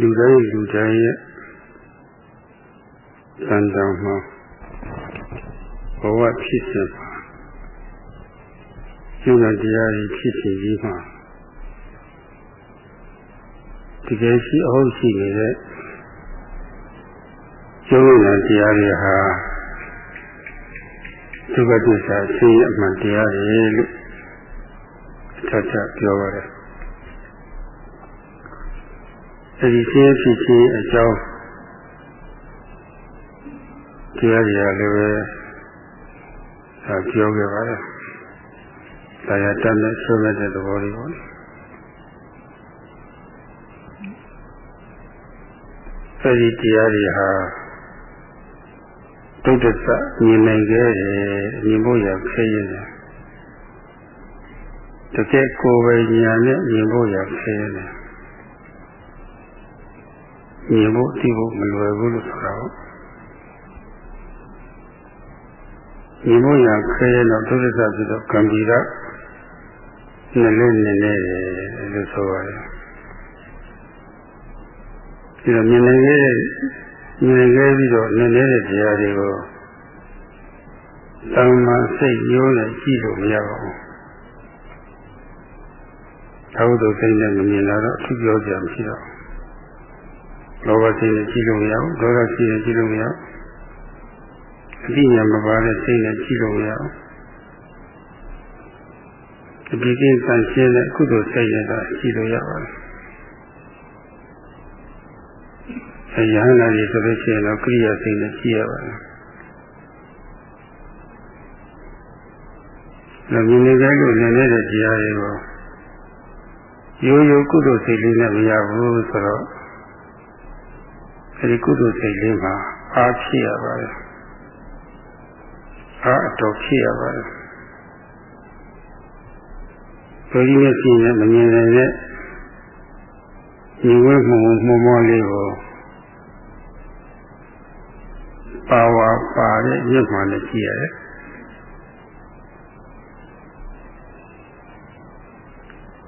လူတိုင်းလူတိုင်းရဲ့တန်တမ်းမှာဘဝဖြစ်စဉ်မှာကျုပ်နဲ့တရားကြီးဖြစ်စီကြီးမှာတကယ်ရှိအဟုတ်ရှိနေတဲ့ကျုပ်နဲ့တရားတွေဟာဒုက္ခသစ္စာဆင်းရဲအမှန်တရားတွေလို့ထပ်ထပ်ပြောပါတယ် ဒီဆင်းရဲဖြစ်ခြင်းအကြောင်းတရားတွေကလည်းပဲဒါပြောခဲ့ပါတယ်။ဒါရတတ်နဲ့ဆိုရတဲ့သဘောလေးပေါ့။အဲဒီတရားတွေဟာဒုဒ္ဒစမြင်နိုင်ခဲ့တယ်မြင်ဖို့ရခဲရတယ်။တကယ်ကိုယ်ပဲဉာဏ်နဲ့မြင်ဖို့ရခဲရတယ်။ မြင်ဖို့သိဖို့မလွယ်ဘူးလို့ဆိုတာပေါ့မြင်ဖို့ရခဲရတော့သုဒ္ဓဆပြီးတော့ကံပြီးတော့နှလုံးနေနေတယ်လို့ဆိုရတယ်ဒီတော့မြင်နေခဲ့မြင်နေခဲ့ပြီးတော့နေနေတဲ့တရားတွေကိုတမ္မာစိတ်ရိုးနဲ့ကြည့်လို့မရပါဘူးသာဝတ္တစိတ်နဲ့မမြင်လာတော့အထူးပြောကြမရှိတော့ လောဘစိတ်နဲ့ကြည့်လို့မရဘူးဒေါသစိတ်နဲ့ကြည့်လို့မရဘူးအတိညာမပါတဲ့စိတ်နဲ့ကြည့်လို့မရဘူးအပြည့်ကင်းဆန့်ရှင်းတဲ့ကုသိုလ်စိတ်နဲ့သာကြည့်လို့ရပါတယ်အယဟနာကြီးဆိုလို့ရှိရင်တော့ကိရိယာစိတ်နဲ့ကြည့်ရပါတယ်လည်းမြင်နေကြလို့နေနေတဲ့တရားတွေကိုရိုးရိုးကုသိုလ်စိတ်လေးနဲ့မရဘူးဆိုတော့ အဲဒီကုသိုလ်စိတ်လေးမှာအားဖြစ်ရပါတယ်အားအတော်ဖြစ်ရပါတယ်ဘယ်ဒီနဲ့ဖြစ်ရင်မမြင်နိုင်တဲ့ညီဝဲမှုမှုမောလေးကိုပါဝါပါတဲ့ရစ်မှန်နဲ့ကြည့်ရတယ်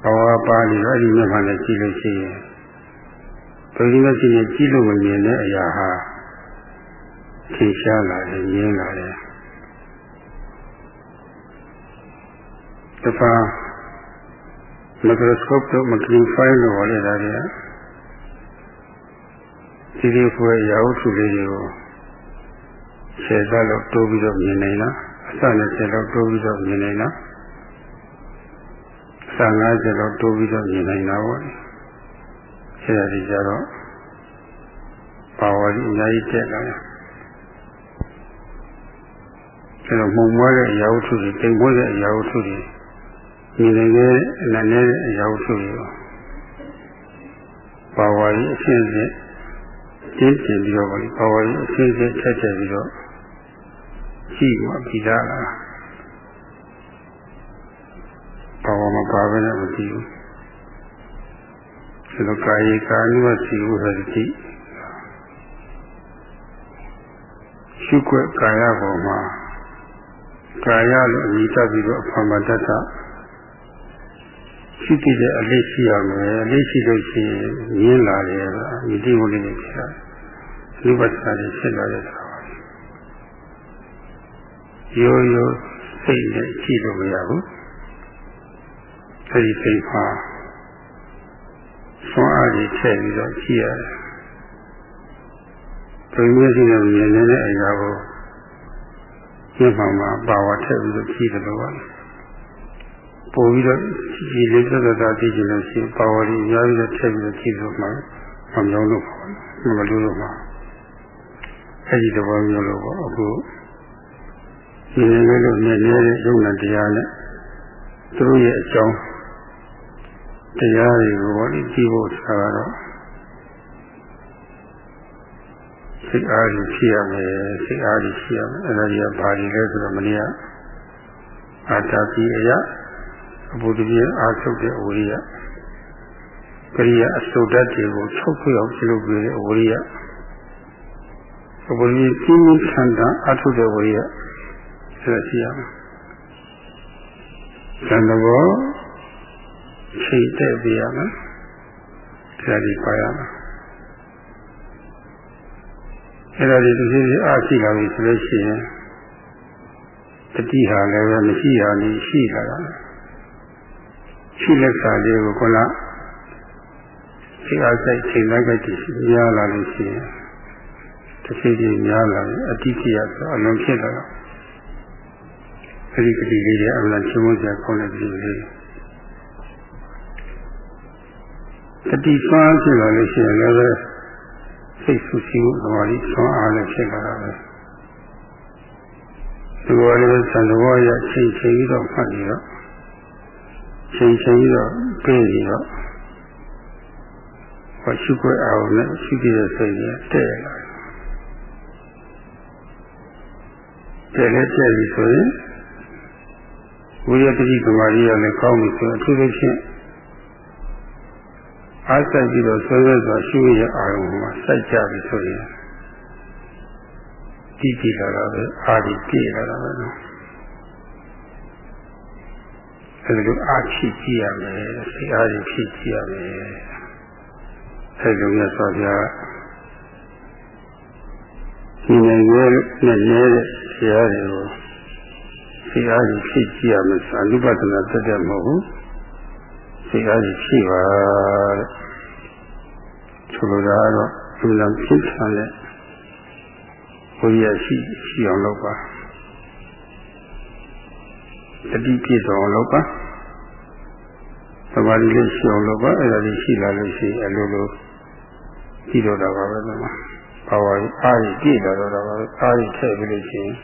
ပါဝါပါလို့အဲ့ဒီမြတ်မှန်နဲ့ကြည့်လို့ရှိရင် ဘယ်ဒီမဲ့ရှိရင်ကြည့်လို့မမြင်တဲ့အရာဟာထင်ရှားလာတယ်မြင်လာတယ်တဖာမီကရိုစကော့တို့မကလီဖိုင်းလို့ဟောလိုက်တာတွေကဒီဒီဖွယ်ရာဟုစုလေးတွေကိုဆယ်စားလောက်တိုးပြီးတော့မြင်နိုင်လားအစနဲ့ဆယ်လောက်တိုးပြီးတော့မြင်နိုင်လားအစ50လောက်တိုးပြီးတော့မြင်နိုင်တာပေါ့ ဆရာကြီးကြတော့ပါဝါကြီးအများကြီးတက်လာတယ်အဲတော့မှုံမွေးတဲ့အရာဝတ္ထုတွေတိမ်မွေးတဲ့အရာဝတ္ထုတွေညီနေတဲ့အနည်းနဲ့အရာဝတ္ထုတွေပါဝါကြီးအရှင်းရှင်းကျင်းကျင်ပြီးတော့ပါဝါကြီးအရှင်းရှင်းထက်ထက်ပြီးတော့ရှိမှပြီးသားလားပါဝါမပါဘဲနဲ့မကြည့်ဘူး ဒီလိုကာယကာနုဝစီဝဟတိရှုွက်ကာယပေါ်မှာကာယလို့အမိတတ်ပြီးတော့အဖမတတ်တာရှိတည်တဲ့အလေးရှိရမယ်အလေးရှိလို့ရှိရင်ရင်းလာတယ်အမိတိဝလိနေဖြစ်တာလူပ္ပစာတွေဖြစ်လာတဲ့ဆိုတာပါရိုးရိုးစိတ်နဲ့ကြည့်လို့မရဘူးအဲဒီစိတ်မှာ ဆွမ်းအားကြီးထည့်ပြီးတော့ကြည့်ရတယ်ဘယ်လိုရှိနေမြင်နေတဲ့အရာကိုရှင်းမှမှာပါဝါထည့်ပြီးတော့ကြည့်တယ်လို့ပါပို့ပြီးတော့ဒီလေးသက်သက်သာကြည့်ကြလို့ရှိရင်ပါဝါကြီးအများကြီးထည့်ပြီးတော့ကြည့်လို့မှမမြောင်းလို့ပါမလို့လို့မှအဲဒီသဘောမျိုးလို့ပေါ့အခုဒီနေ့လို့နေနေတဲ့ယုံနာတရားနဲ့သူတို့ရဲ့အကြောင်း တရားတွေကိုဟောဒီကြည့်ဖို့ဆိုတာကတော့စိတ်အားကြီးဖြစ်ရမယ်စိတ်အားကြီးဖြစ်ရမယ်အဲ့ဒါကြီးကဘာကြီးလဲဆိုတော့မနေ့ကအာတာပိအယအဘုဒ္ဓပြင်းအာထုတ်တဲ့အဝိရိယကရိယာအစုတ္တတွေကိုထုတ်ပြအောင်ပြုလုပ်ပြတဲ့အဝိရိယအဘုဒ္ဓပြင်းပြင်းထန်တာအာထုတ်တဲ့ဝိရိယဆက်ရှိရမယ်သံတော် ချိန်တဲ့ပြရမယ်ဒါဒီပါရမယ်အဲ့ဒါဒီတစ်စီးအားရှိလာပြီဆိုလို့ရှိရင်တတိဟာလည်းပဲမရှိရနေရှိလာတာရှိလက်စာလေးကိုခုနဒီအားစိတ်ချိန်လိုက်ကြည့်များလာလို့ရှိရင်တစ်စီးကြီးများလာရင်အတိတ်ရဆိုအလုံးဖြစ်လာတော့အဲဒီကတိလေးတွေအမှန်ချင်းမစရာခေါင်းနဲ့ဒီလေး တတိဆွမ်းဖြစ်လာလို့ရှိရင်လည်းစိတ်ဆူဆီးမှုသမာဓိဆွမ်းအားလည်းဖြစ်လာတာပဲဒီဘောလေးသံတော်ရချိန်ချိန်ပြီးတော့မှတ်ပြီးတော့ချိန်ချိန်ပြီးတော့ပြေးပြီးတော့ဟောရှိခွဲအောင်နဲ့ရှိပြတဲ့စိတ်နဲ့တဲ့လာတယ်တဲ့လည်းတဲ့ပြီဆိုရင်ဝိရတတိကမာရီရလည်းကောင်းပြီဆိုအထူးသဖြင့် အားစိုက်ပြီးတော့ဆွဲဆွဲစွာရှုရအာရုံမှာစိုက်ကြပြီဆိုရင်တည်တည်လာတာပဲအာဒီပြည့်လာတာပဲနော်အဲဒီလိုအားချကြည့်ရမယ်စိတ်အားဖြည့်ကြည့်ရမယ်အဲဒီလိုမျိုးဆိုပြဒီနေရဲ့နဲ့နေတဲ့ဆရာတွေကိုစိတ်အားဖြည့်ကြည့်ရမယ်သာလူပဒနာတက်တဲ့မဟုတ်ဘူး စိတ်အားဖြည့်ပါတဲ့ဆိုလိုတာကတော့အမှန်ဖြစ်ချင်တဲ့ဘုရားရှိရှိအောင်လုပ်ပါတတိပြည့်စုံအောင်လုပ်ပါသမာဓိလေးရှိအောင်လုပ်ပါအဲ့ဒါကြီးရှိလာလို့ရှိရင်အလိုလိုကြည့်တော့တာပါပဲကွာဘာဝအားကြီးပြည့်လာတော့တာပါပဲအားကြီးထည့်ပြီးလို့ရှိရင်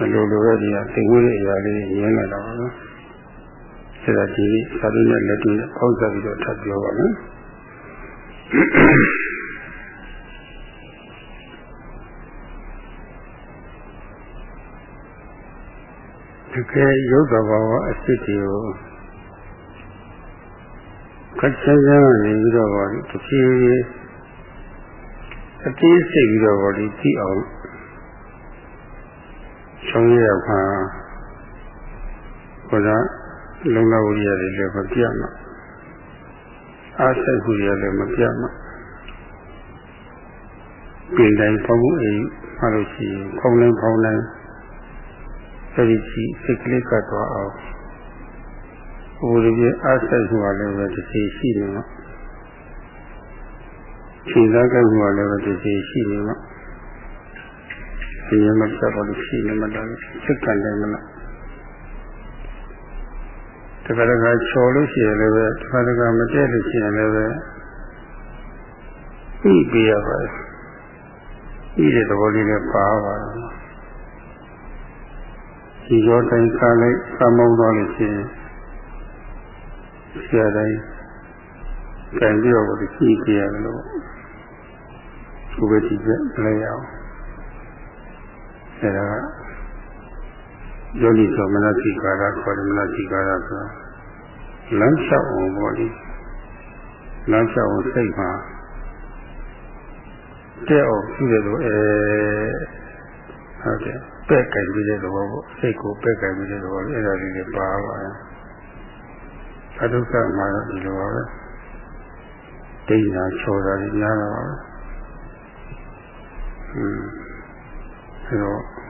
အလိုလိုပဲဒီကသိဝေးတဲ့အရာလေးရင်းလာတာပါပဲ အဲ့ဒါဒီသာဓုနဲ့လက်တွေ့ပေါင်းစပ်ပြီးတော့ထပ်ပြောပါမယ်တကယ်ရုပ်သဘာဝအစစ်တွေကိုခက်ချမ်းချမ်းနေပြီးတော့ပါတဖြည်းဖြည်းအတိစိတ်ပြီးတော့ပါဒီကြည့်အောင်ဆောင်ရပါဘုရား လုံလဝိရိယတွေလည်းမပြတ်မှာအားစိတ်ခုရလည်းမပြတ်မှာပြင်တိုင်းပေါင်းအိမ်မှလို့ရှိရင်ဖောင်းတိုင်းဖောင်းတိုင်းအဲဒီကြီးစိတ်ကလေးကသွားအောင်ဟိုဒီပြအားစိတ်ခုကလည်းပဲတစ်စီရှိနေမှာချိန်သားကခုကလည်းပဲတစ်စီရှိနေမှာဒီရမပြတ်ပါလို့ရှိနေမှာတော့စိတ်ကလည်းမလား တခါတခါချော်လို့ရှိရင်လည်းပဲတခါတခါမတည့်လို့ရှိရင်လည်းပဲပြီးပြရပါတယ်ပြီးတဲ့သဘောလေးနဲ့ပါပါတယ်ဒီရောတိုင်းစားလိုက်သမုံသွားလို့ရှိရင်ဆရာတိုင်းကြံပြီးတော့ဒီကြည့်ကြရတယ်လို့ဥပတိပြမလဲရအောင်အဲဒါ ယောနိသောမနတိကာရခေါ်တယ်မနတိကာရဆိုလမ်းလျှောက်အောင်ပေါ့လေလမ်းလျှောက်အောင်စိတ်မှာတဲ့အောင်ရှိတယ်လို့အဲဟုတ်တယ်ပဲ့ကြိုင်ပြီးတဲ့သဘောပေါ့စိတ်ကိုပဲ့ကြိုင်ပြီးတဲ့သဘောအဲ့ဒါလေးတွေပါပါတယ်အဒုက္ခမှာတော့ဒီလိုပါပဲဒိဋ္ဌာချောတာကြီးများတော့ပါပဲอืมအဲတော့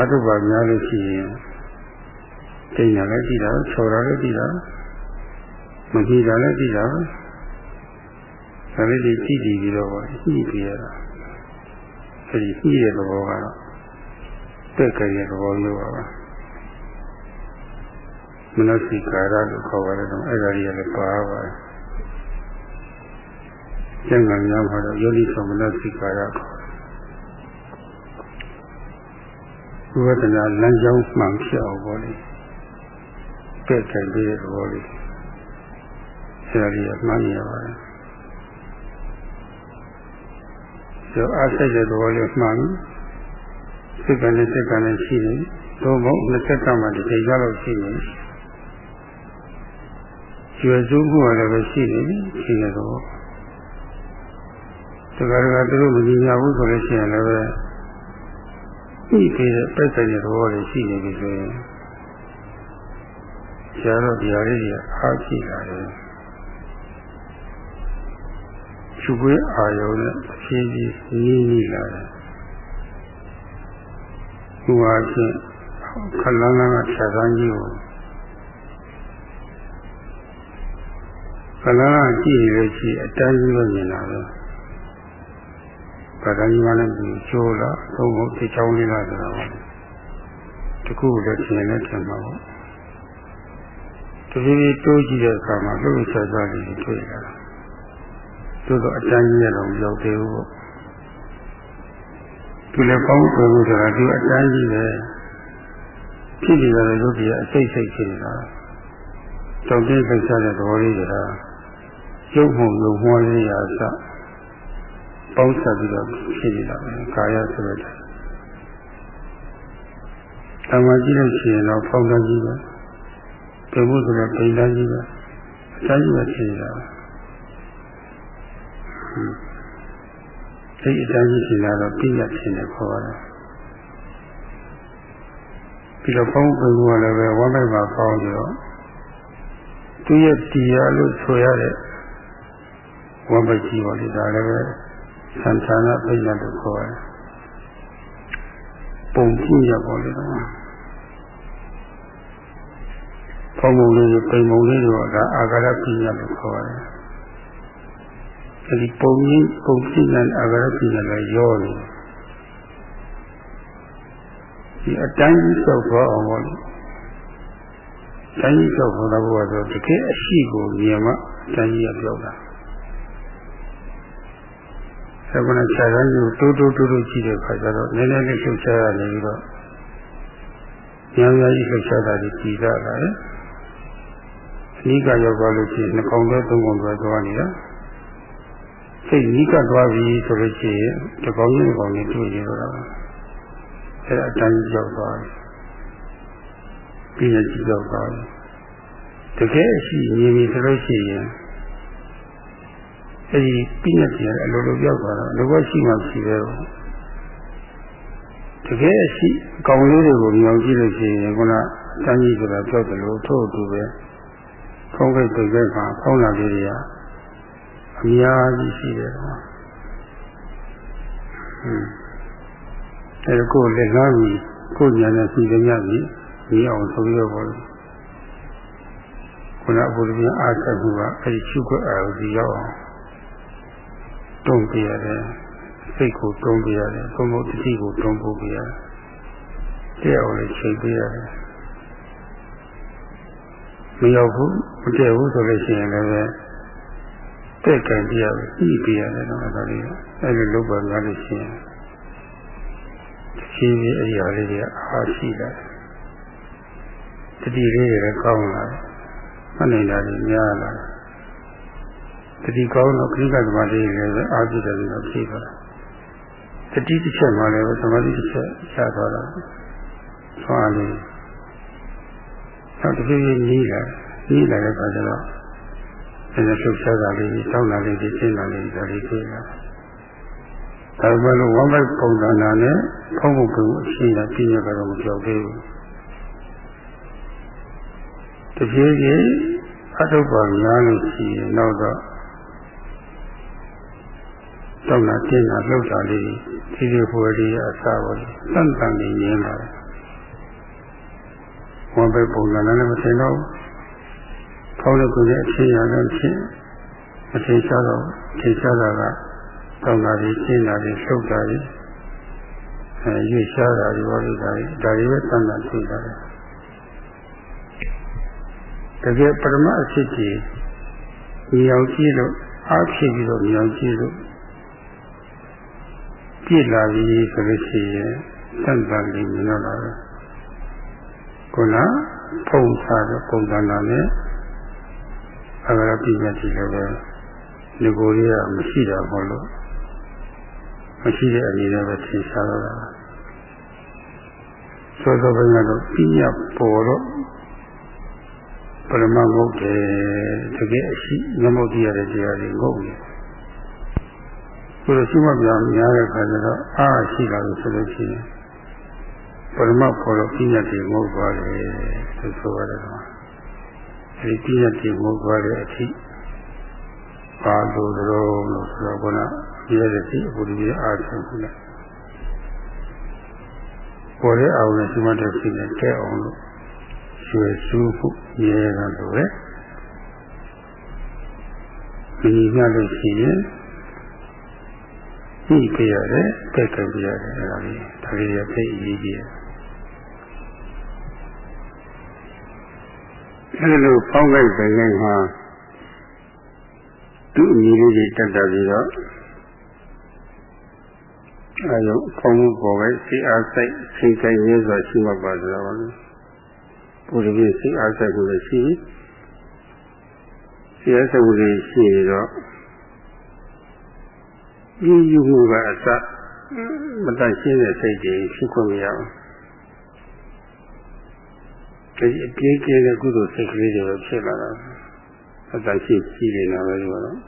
အတုပါများလို့ရှိရင်တိညာလည်းကြည့်တာဆော်တာလည်းကြည့်တာမကြည့်တာလည်းကြည့်တာဒါလေးတွေကြည့်ကြည့်ပြီးတော့ကြည့်ပြရတာအဲဒီကြည့်တဲ့သဘောကတော့တက်ကြတဲ့သဘောမျိုးပါပဲမနစိကာရလို့ခေါ်ပါတယ်တော့အဲ့ဒါကြီးလည်းပါပါတယ်ကျန်ကများမှာတော့ယောနိသောမနစိကာရခေါ် ဝိပဿနာလမ်းကြောင်းမှန်ဖြစ်အောင်ပေါ့လေပြည့်ကြတဲ့သဘောလေးဆရာကြီးကမှန်းရပါတယ်ကျော်အားစိတ်တဲ့သဘောလေးမှန်စိတ်ကလည်းစိတ်ကလည်းရှိနေသို့မဟုတ်နှစ်ဆက်ကမှဒီချိန်ကြလို့ရှိနေကျွယ်စုမှုကလည်းပဲရှိနေရှိနေတော့တခါတခါသူတို့မကြည့်ရဘူးဆိုလို့ရှိရင်လည်း ပဲပြီးပြီးတဲ့ပိတ်ဆိုင်တဲ့သဘောတွေရှိနေပြီဆိုရင်ဆရာတော်တရားလေးကြီးအားကြည့်လာတယ်။သူ့ကိုအာယုံနဲ့ဖြဖြည်းဖြည်းနီးနီးလာတယ်။ဒီဟာချင်းခလန်းလန်းကခြားစမ်းကြီးကိုခလန်းကကြည့်ရလို့ရှိအတိုင်းကြီးပဲမြင်တာ ပဲ။ဘာသာကြီးမှလည်းဒီချိုးလားသုံးဖို့ဒီချောင်းလေးလားဆိုတာပါ။တခုလည်းသင်လည်းထင်ပါဘူး။တတိယတိုးကြည့်တဲ့အခါမှာလှုပ်ရှားရှားလေးတွေ့လာတာ။သို့တော့အတိုင်းကြီးရတော့မရောက်သေးဘူးပေါ့။ဒီလည်းပေါင်းပေါ်လို့ဆိုတာဒီအတိုင်းကြီးပဲ။ဖြစ်နေကြတဲ့ရုပ်ကြီးအစိတ်စိတ်ဖြစ်နေတာ။တောင်းတင်းပိတ်စားတဲ့သဘောလေးကရုပ်မှုရုပ်မွှားလေးရာစ ပေါင်းဆက်ပြီးတော့ဖြစ်နေတာပဲကာယဆိုတဲ့။တမန်ကြည့်လို့ရှိရင်တော့ဖောင်းတန်းကြီးပဲ။ဒီမှုဆိုတဲ့ပိန်တန်းကြီးပဲ။အတိုင်းကြီးပဲဖြစ်နေတာပဲ။ဒီအတိုင်းကြီးဖြစ်လာတော့ပြည့်ရဖြစ်နေခေါ်ရတယ်။ပြီးတော့ပေါင်းပင်ကလည်းပဲဝမ်းပိုက်မှာပေါင်းပြီးတော့သူရဲ့တရားလို့ဆိုရတဲ့ဝမ်းပိုက်ကြီးပါလေဒါလည်းပဲ သံဌာနပိဋကလို့ခေါ်ရတယ်ပုံကြည့်ရပါလေတော့ပေါင်းပုံလေးပိန်ပုံလေးတော့ဒါအာဂရပိညာလို့ခေါ်ရတယ်အဲဒီပုံကြီးပုံကြည့်တဲ့အာဂရပိညာလည်းရောနေတယ်ဒီအတိုင်းကြီးဆောက်သွားအောင်ပေါ့လေတိုင်းကြီးဆောက်သွားတော့ဘုရားဆိုတကယ်အရှိကိုမြင်မှတိုင်းကြီးကပြောတာ ဆက်ကနခြားတိုင်းကိုတိုးတိုးတိုးတိုးကြည့်တဲ့ခါကျတော့နည်းနည်းလေးလှုပ်ရှားရနေပြီးတော့ညောင်ရကြီးလှုပ်ရှားတာကြီးကြည်လာတာလေအနိကရောက်သွားလို့ရှိရင်နှကောင်သေးသုံးကောင်သွားသွားနေတာစိတ်နိကသွားပြီဆိုလို့ရှိရင်တကောင်ကြီးတကောင်ကြီးတွေ့ရတော့အဲအတိုင်းကြောက်သွားတယ်ပြီးရကြည့်တော့သွားတယ်တကယ်ရှိမြင်ပြီဆိုလို့ရှိရင် အဲဒီပြီးရကြည့်အလိုလိုပြောက်သွားတော့လိုဘရှိမှရှိတယ်တကယ်ရှိအကောင်လေးတွေကိုမြောင်ကြည့်လို့ရှိရင်ခုနတန်းကြီးဆိုတာပြောတယ်လို့ထို့အတူပဲခေါင်းကိတ်ပိတ်ကိတ်မှာခေါင်းလာလေးတွေကအများကြီးရှိတယ်ဟွန်းအဲကိုယ်လက်ကားပြီးကိုယ်ညာနဲ့စီကြမြပြီပြီးအောင်ဆိုပြီးတော့ပေါ့ခုနအဘုရားအားဆက်မှုကအဲဒီချုပ်ခွအာရုံဒီရောက်အောင် တုံးပြရတယ်စိတ်ကိုတုံးပြရတယ်ဘုံဘုတတိကိုတုံးပို့ပြရတယ်တဲ့အောင်လည်းချိန်ပြရတယ်မရောက်ဘူးမတည့်ဘူးဆိုလို့ရှိရင်လည်းတဲ့ကံပြရတယ်ပြီးပြရတယ်တော့ဒါလေးအဲဒီလုပ်ပါများလို့ရှိရင်ဖြည်းဖြည်းအရာလေးတွေအားရှိလာတယ်တတိလေးတွေကောင်းလာတယ်မနိုင်တာတွေများလာတယ် တတိကောင်းတော့ခရိကသမားလေးတွေလည်းအားပြည့်တယ်လို့ဖြေသွားတာတတိတစ်ချက်မှလည်းသမာဓိတစ်ချက်ရှားသွားတာဆွာလေးနောက်တစ်ပြေးပြေးကြီးလာကြီးလာတဲ့အခါကျတော့အဲဒါထုတ်ရှားတာလေးတောင်းတာလေးတွေရှင်းတာလေးဒါလေးတွေ့လာဒါပေမဲ့လို့ဝမ်းပိုက်ပုံသဏ္ဍာန်နဲ့ဖုံးဖို့ကအရှင်းတာပြည့်ရကတော့မကြောက်သေးဘူးတပြေးပြေးအထုပ်ပါများလို့ရှိရင်တော့ တော့တောင်းတာကျင်းတာလှုပ်တာလေးဒီဒီဖွယ်လေးအစားပါလေတန်တန်နေရင်းပါဝမ်းပိုက်ပုံသဏ္ဍာန်နဲ့မထင်တော့ဖောင်းလို့ကိုယ်ရဲ့အချင်းရလည်းချင်းမထင်ရှားတော့ထင်ရှားတာကတောင်းတာကြီးရှင်းတာကြီးလှုပ်တာကြီးအဲရွေ့ရှားတာကြီးဘောလို့ဒါကြီးဒါကြီးပဲတန်တန်တွေ့တာတယ်တကယ်ပရမအဖြစ်ကြီးမြောင်ကြည့်လို့အားဖြစ်ပြီးတော့မြောင်ကြည့်လို့ ပြည့်လာပြီဆိုလို့ရှိရင်တန်တန်လေးမြင်တော့တာပဲခုနဖုံစားတဲ့ပုံစံနာနဲ့အဂရပိညတိလိုပဲငကိုလေးကမရှိတာမဟုတ်လို့မရှိတဲ့အနေနဲ့ပဲသင်ရှားတော့တာသောသောဘင်ကတော့ပြညပေါ်တော့ပရမဂုတ်တယ်တကယ်အရှိငမုတ်တရတဲ့တရားတွေငုတ်နေ ဆိုတော့ရှိမှပြောင်းများတဲ့ခါကျတော့အားရှိလာလို့ဆိုလို့ရှိရင်ပရမပေါ်တော့ပြညတွေငုတ်သွားတယ်ဆိုဆိုရတယ်ကွာအဲဒီပြညတွေငုတ်သွားတဲ့အထိပါလို့တော့လို့ဆိုတော့ကရတဲ့စိတ်အပူတည်းအားထုတ်ခုလိုက်ပေါ်တဲ့အာရုံနဲ့ရှိမှတဲ့စိတ်နဲ့ကဲအောင်လို့ရွှေစူးဖို့ရဲတာလို့ပဲဒီညလို့ရှိရင် ဒီကြရတယ်ကြိုက်ကြရတယ်အဲ့ဒါလေးဒါလေးရသိအရေးကြီးတယ်အဲ့လိုဖောင်းလိုက်တဲ့ငယ်မှာသူ့အမိလေးတွေတက်တက်ပြီးတော့အဲဒါဖောင်းမှုပေါ်ပဲစိတ်အားစိတ်ချိန်ကြရဲစွာရှိမှပါဆိုတော့ဘုရားပြည့်စိတ်အားစိတ်ကိုလည်းရှိစိတ်အားစိတ်ကိုလည်းရှိတော့ ဒီယူမှုကအစမတန်ရှင်းတဲ့စိတ်တွေဖြစ်ခွင့်မရဘူးဒီအပြေးကျဲတဲ့ကုသိုလ်စိတ်ကလေးတွေဖြစ်လာတာအတန်ရှိရှိနေတာပဲဒီကတော့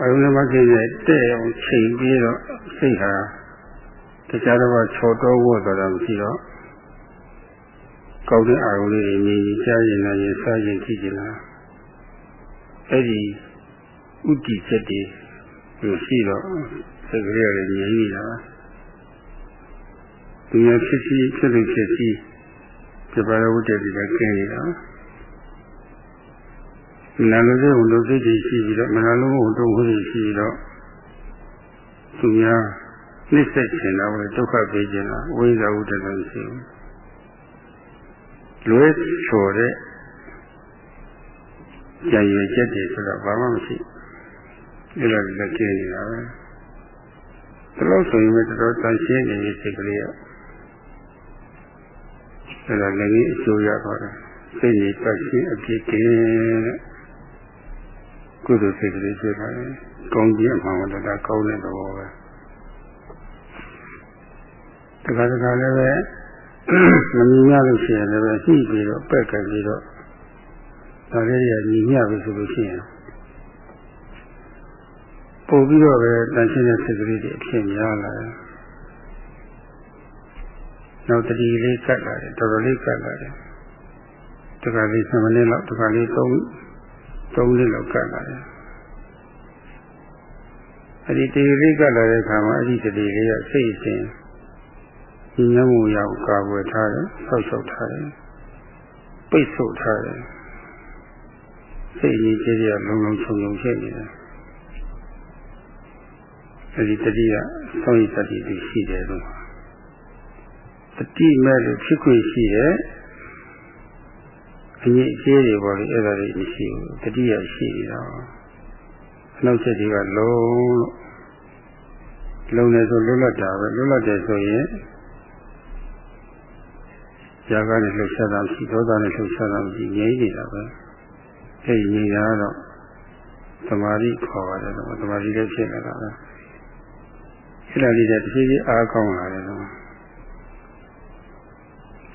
အရုံးမကြီးရဲ့တဲ့အောင်ချိန်ပြီးတော့စိတ်ဟာတရားတော်ချော်တော်ဝတ်တော်တာမရှိတော့ကောင်းတဲ့အာရုံလေးတွေမြင်ကြားရင်လည်းစားရင်ကြည့်ကြလား အဲ့ဒီဥတီချက်တွေရှိတော့စိတ်ကလေးရငြိမ်းနေတာသူရဖြစ်စီဖြစ်လို့ဖြစ်စီဒီပါရဝတ္တတိကကျင်းနေတာနာလုံးစုံလူစိတ်တွေရှိပြီးတော့မနာလုံးကိုတုံ့ခွင့်ရှိပြီးတော့သူများနှိစ္စချင်တာပဲဒုက္ခပေးချင်တာဝိဇ္ဇာဝတ္တလည်းရှိဘူးလွဲချော်တဲ့ ကြံရွယ်ချက်တွေဆိုတော့ဘာမှမရှိအဲ့ဒါလည်းကျင်းနေတာပဲဒါလို့ဆိုရင်တော်တော်တန်ရှင်းနေတဲ့စိတ်ကလေးကအဲ့ဒါလည်းအကျိုးရတော့တယ်စိတ်ကြီးတရှင်းအပြည့်ကင်းတဲ့ကုသိုလ်စိတ်ကလေးဖြစ်ပါလေကောင်းခြင်းအမှန်တရားကောင်းတဲ့သဘောပဲတခါတခါလည်းပဲမမြင်ရလို့ရှိရင်လည်းပဲရှိပြီးတော့ပက်ကပြီးတော့ ဒါလေးရညီမျှပြီဆိုလို့ရှိရင်ပို့ပြီးတော့ပဲတန်ရှင်းတဲ့စိတ်ကလေးတွေအဖြစ်များလာတယ်နောက်တတိလေးကတ်လာတယ်တော်တော်လေးကတ်လာတယ်တခါလေး7မိနစ်လောက်တခါလေး3 3လေးလောက်ကတ်လာတယ်အဲ့ဒီတတိလေးကတ်လာတဲ့အခါမှာအဲ့ဒီတတိလေးကစိတ်အစဉ်ညီညွတ်မှုရောက်ကာကွယ်ထားတယ်ဆောက်ရှောက်ထားတယ်ပိတ်ဆို့ထားတယ် စိတ်ကြီးကြီးရလုံလုံချုံချုံဖြစ်နေတယ်အဲဒီတတိယသောရိတတိရှိတယ်လို့တတိမဲ့လို့ဖြစ်ခွင့်ရှိတယ်အငြိအကျေးတွေပေါ်လေအဲ့ဒါတွေမရှိဘူးတတိယရှိနေတာအနောက်ချက်တွေကလုံးလို့လုံးနေဆိုလွတ်လပ်တာပဲလွတ်လပ်တယ်ဆိုရင်ဇာကနဲ့လှုပ်ရှားတာရှိဒေါသနဲ့လှုပ်ရှားတာရှိငြိမ့်နေတာပဲ အဲ့ဒီငြိမ့်တာတော့သမာဓိခေါ်ပါတယ်တော့သမာဓိလည်းဖြစ်နေတာပဲအဲ့ဒါလေးတဖြည်းဖြည်းအားကောင်းလာတယ်တော့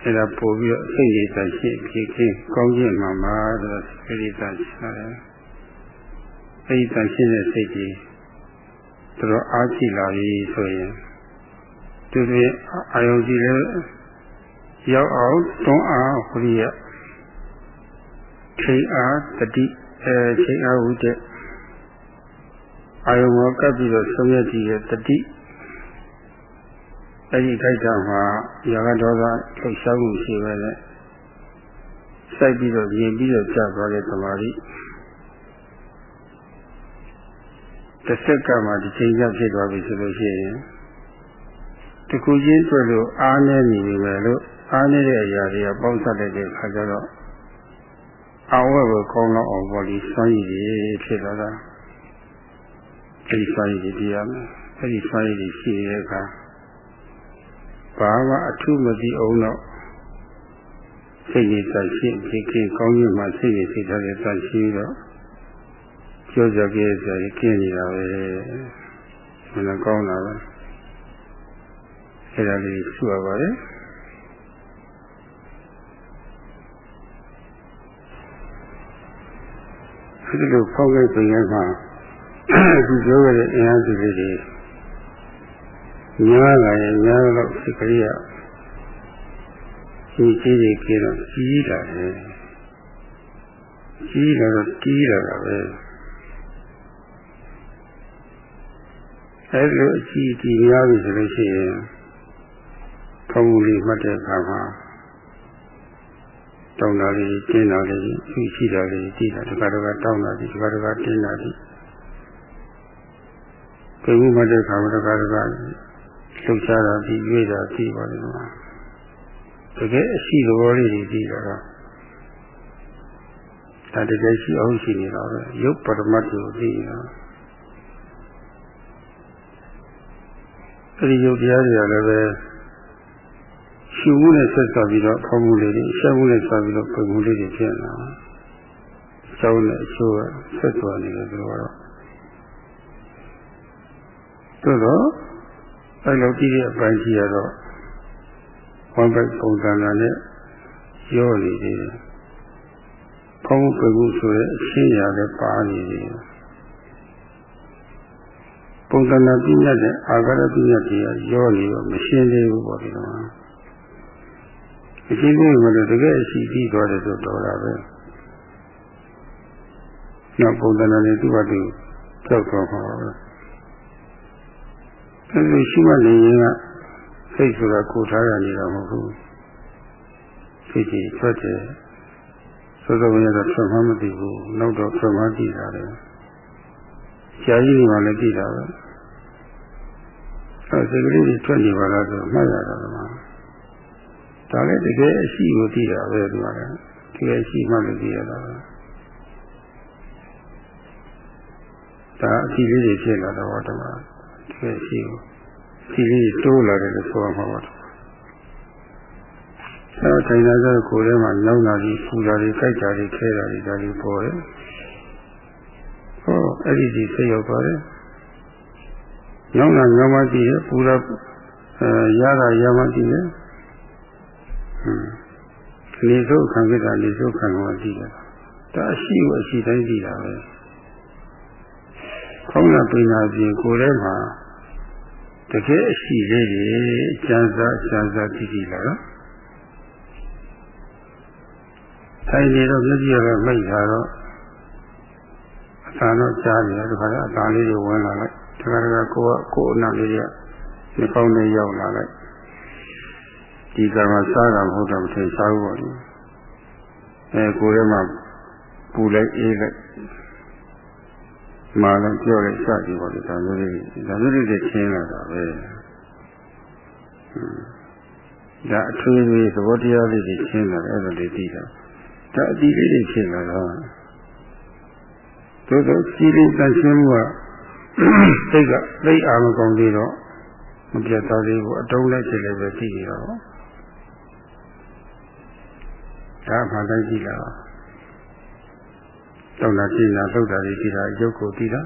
အဲ့ဒါပို့ပြီးတော့စိတ်ရည်သာရှိဖြစ်ခြင်းကောင်းခြင်းမှမှာဆိုတော့စိတ်ရည်သာရှိတယ်အဲ့ဒီသာရှိတဲ့စိတ်ကြီးတို့အားရှိလာပြီဆိုရင်သူတွေအာယုံကြည့်လဲရောက်အောင်တွန်းအားဟိုရ ချိန်အားတတိအဲချိန်အားဝိတ္တအာယုံကကပ်ပြီးတော့ဆုံးရကြည့်ရဲ့တတိအဲဒီခိုက်တာမှာရာဂဒေါသလှုပ်ရှားမှုရှိပဲနဲ့စိုက်ပြီးတော့မြင်ပြီးတော့ကြာသွားတဲ့သမာဓိတစ်စက္ကန့်မှဒီချိန်ကျဖြစ်သွားပြီဆိုလို့ရှိရင်တခုချင်းတွေ့လို့အားနေနေပြီပဲလို့အားနေတဲ့အရာတွေကပေါင်းစပ်တဲ့အခါကျတော့ အဝဲကိုကောင်းတော့အောင်ပေါ်ပြီးစွန့်ရည်ဖြစ်လာတာအဲဒီစွန့်ရည်တရားမယ်အဲဒီစွန့်ရည်ရှိတဲ့အခါဘာမှအထုမသိအောင်တော့စိတ်ရည်သက်ရှိဖြစ်ခင်ကောင်းခြင်းမှစိတ်ရည်ဖြစ်တဲ့သက်ရှိတော့ကြောကြကြစရာကြီးကျင်းနေတာပဲမနကောင်းတာပဲအဲ့ဒါလေးရှိရပါတယ် ဒီလိုဖောက်ခဲ့ပြင်ရမှာဒီပြောရတဲ့အင်အားစုလေးတွေများလာရင်များတော့စိတ်ကလေးကဒီကြီးကြီးကြီးတော့ကြီးလာတယ်ကြီးလာတော့တီးလာတာပဲအဲလိုအကြီးကြီးများပြီဆိုလို့ရှိရင်ခေါင်းမူလေးမှတ်တဲ့အခါမှာ တောင်းတာလေးတင်းတာလေးရှိရှိတာလေးတည်တာတခါတခါတောင်းတာဒီတခါတခါတင်းတာဒီဘယ်မှုမှတဲ့အခါမှာတခါတခါလှုပ်ရှားတာဒီရွေ့တာဒီပါလိမ့်မယ်တကယ်အရှိသဘောလေးတွေတည်တာတော့ဒါတကယ်ရှိအောင်ရှိနေတာပဲရုပ်ပရမတ်ကိုသိနေတာအဲဒီရုပ်တရားတွေကလည်းပဲ ရှုမှုနဲ့ဆက်ဆက်ပြီးတော့ဖော်မှုလေးတွေရှက်မှုနဲ့ဆက်ပြီးတော့ပုံမှုလေးတွေဖြစ်နေတာ။ကျောင်းနဲ့အချိုးကဆက်သွားနေတယ်သူတို့ကတော့သို့တော့အဲလိုကြည့်တဲ့အပိုင်းကြီးရတော့ဝမ်းပိုက်ပုံစံနဲ့ရောနေသေးတယ်။ဖော်မှုပုံမှုဆိုတဲ့အချင်းရာလည်းပါနေသေးတယ်။ပုံစံနဲ့ပြည့်ညတ်တဲ့အာဂရပြည့်ညတ်တွေရောနေတော့မရှင်းသေးဘူးပေါ့ဒီတော့ အချင်းချင်းကလည်းတကယ်အရှိပြီးသွားတယ်ဆိုတော့တာပဲနောက်ပုံသဏ္ဍာန်လေးသူ့ဘာသူကြောက်သွားမှာပဲအဲဒီရှိမှနေရင်ကစိတ်ဆိုတာကိုထားရနေတာမဟုတ်ဘူးစိတ်ကြီးထွက်တယ်စောစောကရတော့ထွက်မှမသိဘူးနောက်တော့ထွက်မှသိတာလေဆရာကြီးကလည်းသိတာပဲအဲစိတ်ကလေးတွေထွက်နေပါလားဆိုမှတ်ရတာကမှ ဒါလည်းတကယ်အရှိကိုသိတာပဲဒီမှာလည်းတကယ်ရှိမှလည်းသိရတာပဲဒါအရှိလေးတွေဖြစ်လာတော့ဓမ္မတကယ်ရှိကိုအရှိလေးတိုးလာတယ်လို့ဆိုရမှာပါအဲထိုင်လာတဲ့ကိုယ်ထဲမှာနောက်လာပြီးပူတာတွေကြိုက်တာတွေခဲတာတွေဒါတွေပေါ်တယ်ဟောအဲ့ဒီဒီစိတ်ရောက်သွားတယ်နောက်လာနောက်မှကြည့်ရပူတာအဲရတာရမှကြည့်ရ နေစုခံခဲ့တာနေစုခံတော့ကြည့်တယ်ဒါအရှိကိုအရှိတိုင်းကြည့်တာပဲခေါင်းလာပိနာပြင်ကိုယ်ထဲမှာတကယ်အရှိလေးတွေကျန်းစားကျန်းစားကြည့်ကြည့်လာတော့ထိုင်နေတော့မျက်စိရတော့မိတ်တာတော့အသာတော့ကြားနေတယ်ဒီခါကျအသာလေးတွေဝင်လာလိုက်ဒီခါကကိုကကိုယ်အနာလေးတွေကဒီကောင်းနဲ့ရောက်လာလိုက် ဒီကံမှာစားတာမဟုတ်တော့မထင်ရှားဘူးပေါ့လေအဲကိုယ်ထဲမှာပူလိုက်အေးလိုက်မာလည်းပြောလိုက်စကြည့်ပါလေဒါမျိုးလေးဒါမျိုးလေးတွေချင်းလာတာပဲဒါအထွေထွေသဘောတရားလေးတွေချင်းလာတယ်အဲ့ဒါလေးသိတာဒါအတိလေးတွေချင်းလာတော့သို့သောစီလေးတန်ရှင်းမှုကစိတ်ကသိအာမကောင်းသေးတော့မပြတ်သားသေးဘူးအတုံးလိုက်ချင်လည်းပဲသိနေတော့ ဒါမှန်တိုင်းကြည့်လာတောင်းတာကြည့်လာလှုပ်တာတွေကြည့်တာရုပ်ကိုကြည့်တာ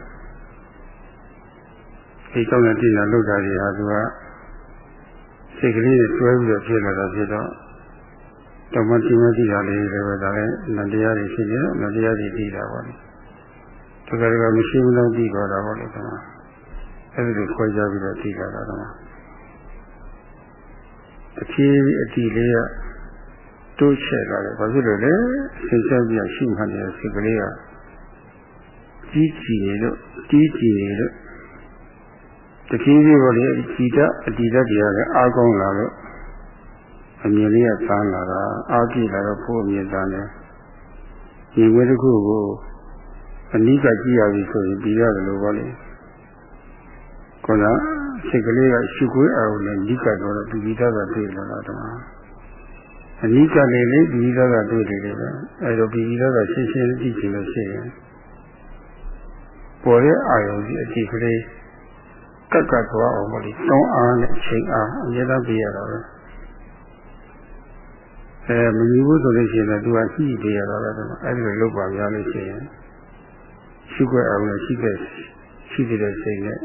ဒီတောင်းတာကြည့်လာလှုပ်တာတွေဟာသူကစိတ်ကလေးတွေတွဲပြီးတော့ဖြစ်လာတာဖြစ်တော့တောင်းမကြည့်မကြည့်တာလေးတွေပဲဒါလည်းနတရားတွေဖြစ်နေတော့နတရားတွေကြည့်တာပေါ့လေတကယ်ကမရှိမလို့ကြည့်တော့တာပေါ့လေကွာအဲဒီလိုခွဲခြားပြီးတော့ကြည့်လာတာတော့အဖြည်းအတီလေးက တိုးချက်လာတယ်ဘာဖြစ်လို့လဲဆင်ဆက်ပြရှိမှနေတဲ့စိတ်ကလေးကကြီးကြည်နေလို့ကြီးကြည်နေလို့တဖြည်းဖြည်းပေါ်လေကြည်တတ်အတီတတ်တရားလည်းအားကောင်းလာလို့အမြင်လေးကသန်းလာတာအားကြည့်လာတော့ဖို့အမြင်သန်းတယ်ညီဝဲတစ်ခုကိုအနိကကြည့်ရပြီဆိုရင်ပြီးရတယ်လို့ပေါ့လေခုနစိတ်ကလေးကရှုခွေးအောင်နဲ့နိကတော့ပြီးပြီးသားကတွေ့လာတာတော့ အနိကလေးလေးပြီးသားကတွေ့တယ်လေပဲအဲဒါပြီးပြီးသားကရှင်းရှင်းကြည့်ချင်လို့ရှိရင်ပေါ်တဲ့အာယုံကြီးအကြည့်ကလေးကတ်ကတ်သွားအောင်ပေါ့လေတောင်းအားနဲ့ချိန်အားအများသားပြရတာပဲအဲမယူဘူးဆိုလို့ရှိရင်လည်းသူကရှိပြရတာပဲအဲဒီလိုလုပ်ပါများလို့ရှိရင်ရှိခွက်အောင်နဲ့ရှိခဲ့ရှိတဲ့စိတ်နဲ့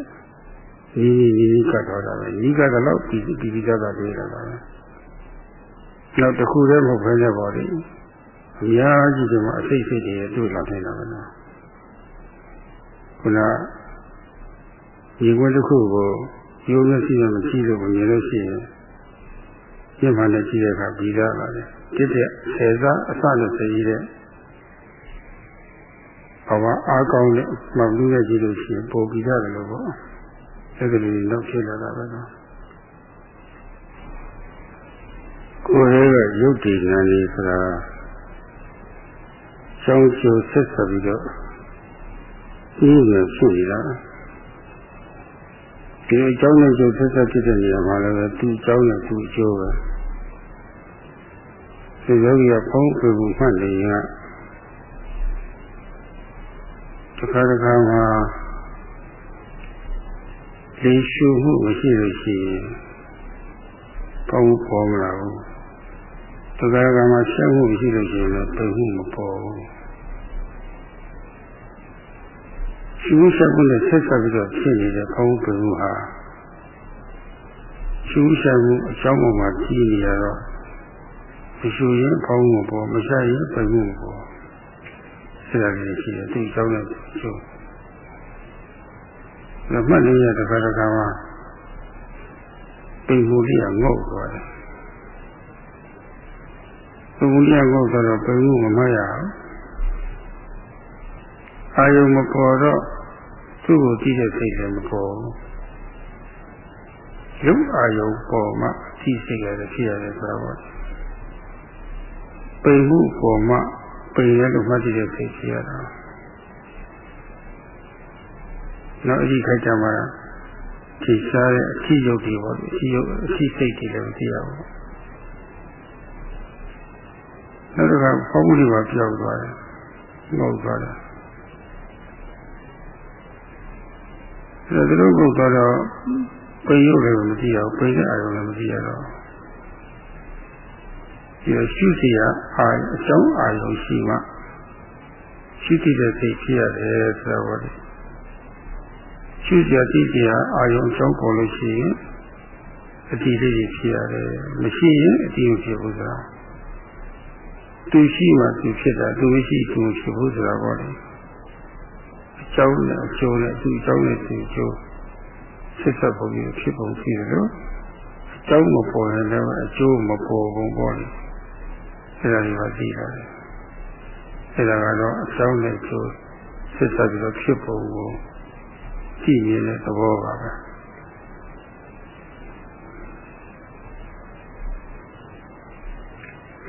ဒီဒီဒီကတ်တော့တာပဲဒီကတော့ပြီးပြီးပြီးသားကတွေ့တာပါပဲ နောက်တစ်ခုတည်းမဟုတ်ဘဲနဲ့ပေါ့လေအများကြီးဒီမှာအစိတ်စိတ်တွေတွေ့လာနေတာပဲနော်ခုနဒီကွင်းတစ်ခုကိုရိုးမျက်စိနဲ့မကြည့်လို့မမြင်လို့ရှိရင်ပြင်းမှလည်းကြည့်တဲ့အခါပြီးသားလာတယ်တစ်တဲ့ဆယ်စားအစနဲ့စည်တဲ့ဝအားကောင်းတဲ့မှလူရဲ့ကြည့်လို့ရှိရင်ပိုပြီးရတယ်လို့ပေါ့အဲ့ဒီလိုနောက်ဖြစ်လာတာပဲနော် ကိုယ်ရဲ့ရုပ်တည်ဉာဏ်ကြီးဆိုတာကျောင်းကျိုးဆက်ဆက်ပြီးတော့ဒီလိုဖြစ်နေတာဒီအကြောင်းနဲ့ကျိုးဆက်ဆက်ဖြစ်တဲ့နေရာမှာလည်းသူ့အကြောင်းနဲ့သူ့အကျိုးပဲဒီယောဂီကဖုံးပြမှုမှတ်နေရင်တစ်ခါတစ်ခါမှာလေရှုမှုမရှိလို့ရှိရင်ပေါင်းပေါ်မလာဘူး တစ်ခါတစ်ခါမှာရှက်မှုမရှိလို့ရှိရင်လည်းပိတ်မှုမပေါ်ဘူးရှုရှက်မှုနဲ့ဆက်ဆက်ပြီးတော့ဖြစ်နေတဲ့ပေါင်းပြမှုဟာရှုရှက်မှုအကြောင်းပေါ်မှာကြီးနေရတော့မရှိရင်ပေါင်းမှုပေါ်မရှက်ရင်ပိတ်မှုပေါ်ဆရာကြီးရှိတယ်သူ့ကြောင်းနဲ့ကျိုး။မှတ်နေရတဲ့ခါတခါမှာပိန်မှုလေးကငုတ်သွားတယ်။ ပိန်မှုလေးကငုတ်သွားတော့ပိန်မှုမမရအောင်။အာယုံမပေါ်တော့သူ့ကိုကြည့်တဲ့စိတ်လည်းမပေါ်ဘူး။ရုပ်အာယုံပေါ်မှကြည့်စိတ်ရတယ်ဖြစ်ရတယ်ဆိုတော့ပိန်မှုပေါ်မှပိန်ရလို့မှတ်ကြည့်တဲ့စိတ်ဖြစ်ရတာ။နောက်အကြည့်ခိုက်ကြမှာထီရှားတဲ့အထီယုတ်တွေပေါ့အထီယုတ်အထီစိတ်တွေလည်းမသိရဘူး နောက်တစ်ခါဖောက်မှုတွေပါပြောက်သွားတယ်ငုတ်သွားတယ်အဲဒါတို့ငုတ်သွားတော့ပိန်ရုပ်လည်းမသိရဘူးပိန်တဲ့အာရုံလည်းမသိရတော့ဒီရှုစီရအာအကြောင်းအာရုံရှိမှရှိတည်တဲ့စိတ်ဖြစ်ရတယ်ဆိုတော့ရှုကြတိတရားအာယုံအကြောင်းပေါ်လို့ရှိရင်အတိလေးကြီးဖြစ်ရတယ်မရှိရင်အတိမဖြစ်ဘူးဆိုတာ သူရှိမှသူဖြစ်တာသူမရှိသူမဖြစ်ဘူးဆိုတာပေါ့လေအကြောင်းနဲ့အကျိုးနဲ့သူအကြောင်းနဲ့သူအကျိုးဆက်ဆက်ပုံကြီးဖြစ်ပုံရှိတယ်လို့အကြောင်းမပေါ်ရင်လည်းအကျိုးမပေါ်ဘူးပေါ့လေအဲဒါတွေပါသိရတယ်အဲဒါကတော့အကြောင်းနဲ့အကျိုးဆက်ဆက်ပြီးတော့ဖြစ်ပုံကိုကြည့်နေတဲ့သဘောပါပဲ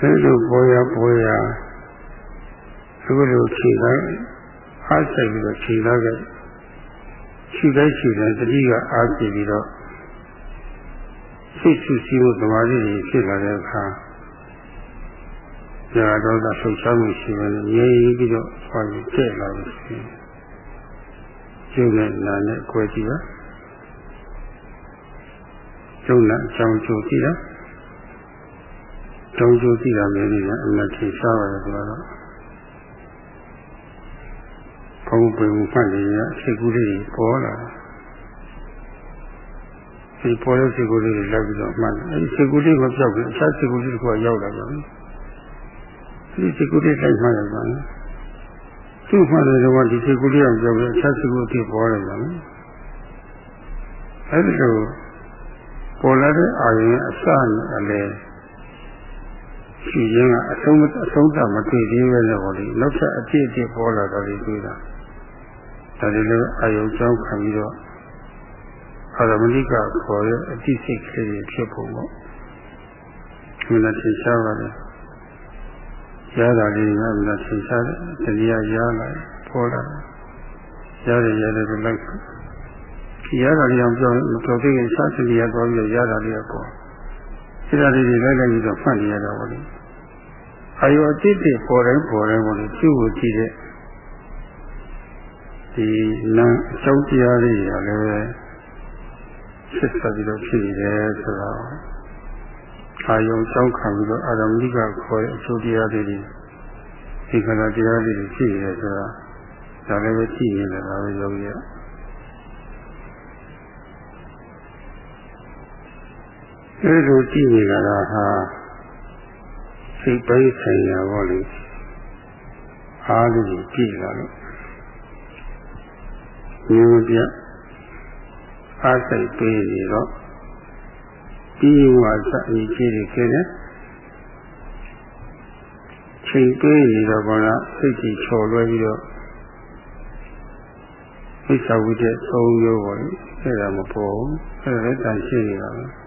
အဲလိုပေါ်ရပေါ်ရအခုလိုခြေတိုင်းအားဆိုင်ပြီးတော့ခြေသားကခြေတိုင်းခြေတိုင်းတတိကအားကြည့်ပြီးတော့စိတ်ဆူဆီးဖို့သမာဓိတွေဖြစ်လာတဲ့အခါကြာတော့သာလှုပ်ရှားမှုရှိတယ်ငြိမ်ပြီးတော့ဆွာပြီးကျက်လာလို့ရှိရင်ကျုပ်နဲ့နာနဲ့ကွဲကြည့်ပါကျုပ်နဲ့အကြောင်းကျိုးကြည့်တာ တောင်းကျိုးကြည့်တာမျိုးတွေကအမှန်ထင်ရှားပါတယ်ဆိုတော့ဘုံပင်မှတ်နေရအစိတ်ကူးလေးပေါ်လာဒီပေါ်တဲ့စိတ်ကူးလေးတွေလက်ပြီးတော့မှတ်တယ်အဲဒီစိတ်ကူးလေးမပြောက်ဘူးအခြားစိတ်ကူးလေးတစ်ခုကရောက်လာပြန်ဒီစိတ်ကူးလေးလိုက်မှတ်ရပါမယ်သူ့မှတ်တဲ့တော့ဒီစိတ်ကူးလေးအောင်ပြောပြီးအခြားစိတ်ကူးအဖြစ်ပေါ်လာတယ်နော်အဲဒီလိုပေါ်လာတဲ့အာရုံအစနဲ့အလဲ ရှိရင်ကအဆုံးအဆုံးသတ်မတွေ့သေးပဲလေဟောဒီနောက်ထပ်အဖြစ်အဖြစ်ပေါ်လာတော့လေတွေ့တာဒါတွေလည်းအာယုံကြောင်းခံပြီးတော့အာရမဏိကခေါ်တဲ့အတိစိတ်ကလေးဖြစ်ဖို့ပေါ့ဒီလိုသင်ရှားပါတယ်ရတာလေးကလည်းသင်ရှားတယ်တရားရလာပေါ်လာရတယ်ရတယ်လို့လိုက်ရတာလေးအောင်ပြောမပြောသေးရင်စားစရိယာသွားပြီးရတာလေးပေါ့ အဲ့ဒါလေးတွေလိုက်လိုက်ပြီးတော့ဖတ်နေရတာပေါ့လေအာယောအတိတ်တွေပေါ်တိုင်းပေါ်တိုင်းပေါ့လေသူ့ကိုကြည့်တဲ့ဒီနာအကြောင်းတရားလေးတွေကလည်းဆက်ဆက်ပြီးတော့ဖြစ်နေတယ်ဆိုတော့အာယုံကြောင်းခံပြီးတော့အာရမဏိကခေါ်တဲ့အကျိုးတရားတွေဒီခန္ဓာတရားတွေဖြစ်နေတယ်ဆိုတော့ဒါလည်းပဲကြည့်နေတယ်ဒါပဲယောဂီက အဲလိုကြည့်နေတာကဟာစိတ်ပိုင်းဆိုင်ရာပေါ့လေအားလို့ကြည့်လာလို့မျိုးပြအားစိတ်ပေးနေတော့ပြီးဝါစအကြီးကြီးတွေခဲ့တယ်ချိန်ပေးနေတော့ကောလားစိတ်ကြီးချော်လွှဲပြီးတော့မိစ္ဆာဝိတ္တသုံးမျိုးပေါ့လေအဲ့ဒါမပေါ်ဘူးအဲ့ဒါလည်းတန်ရှင်းနေတာပဲဟွန်း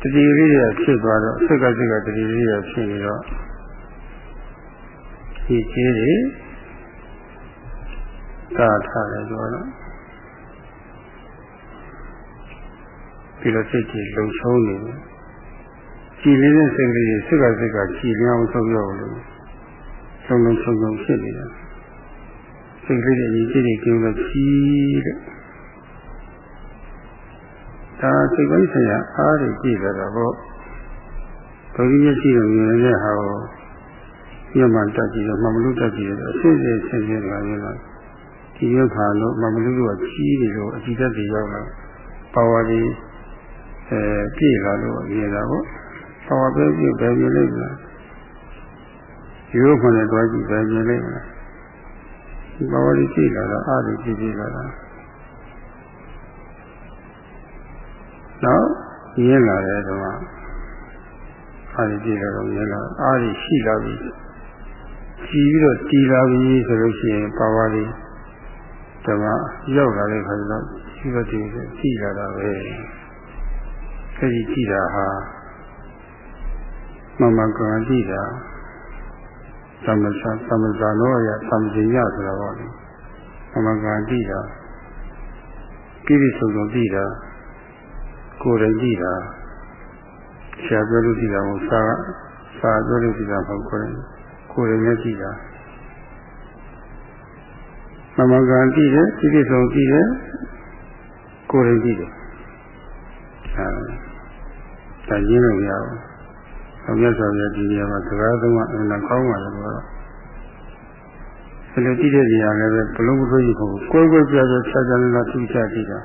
တတိလေးတွေဖြစ်သွားတော့စိတ်ကစိတ်ကတတိလေးတွေဖြစ်နေတော့ဒီကြီးတွေတာထားတယ်ဆိုတော့ပြီးတော့စိတ်ကြီးလုံဆုံးနေတယ်ကြည်လေးတဲ့စိတ်ကလေးစိတ်ကစိတ်ကကြည်လျောင်းဆုံးရောက်လို့ဆုံးလုံးဆုံးဆုံးဖြစ်နေတာစိတ်ကလေးတွေကြီးကြီးကျင်းလို့ကြီးတဲ့ ဒါစိတ်ပိုင်းဆိုင်ရာအားတွေကြည့်ကြတာပေါ့ဘုရားကြီးရှိလို့မြင်နေတဲ့ဟာကိုညမှန်တက်ကြည့်တော့မမလူတက်ကြည့်တော့အစစ်စစ်ဆင်းရဲလာရင်တော့ဒီရခါလို့မမလူကကြီးနေလို့အကြည့်တက်တွေရောက်လာပါဝါကြီးအဲပြည့်လာလို့မြင်တာပေါ့ပါဝါပဲပြည့်ပဲပြည့်လိုက်လားဒီလိုခွန်နဲ့တွားကြည့်ပဲပြည့်လိုက်လားဒီပါဝါကြီးပြည့်လာတာအားတွေပြည့်ပြည့်လာတာ နောက်ရင်းလာတဲ့တော့အားတွေပြည့်လာတော့ရင်းလာအားတွေရှိလာပြီကြည်ပြီးတော့တည်လာပြီဆိုလို့ရှိရင်ပါဝါလေးဓမ္မရောက်လာတဲ့ခါကျတော့ရှိတော့ဒီကြည်လာတာပဲအဲဒီကြည်တာဟာမမကံကြည်တာသမသသမဇာနောယသမဇိယဆိုတာပေါ့လေမမကံကြည်တာပြည့်ပြည့်စုံစုံကြည်တာ ကိုယ်တိုင်ကြည်တာဆရာပြောလို့ကြည်တာမဟုတ်စာစာပြောလို့ကြည်တာမဟုတ်ကိုယ်တိုင်ကိုယ်ရင်းနဲ့ကြည့်တာမမကန်ကြည့်တယ်ဒီကိစ္စကိုကြည့်တယ်ကိုယ်ရင်းကြည့်တယ်အဲဒါရင်းလို့မရဘူး။ဆောင်ရဆောင်ရဒီနေရာမှာစကားသုံးကအမှန်ကောင်းပါလေတော့ဒီလိုကြည့်တဲ့နေရာလည်းပဲဘလုံးမလို့ရဘူးကိုယ်ကိုယ်ပြပြဆက်ဆက်လာသူချကြည့်တာ